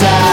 Inukit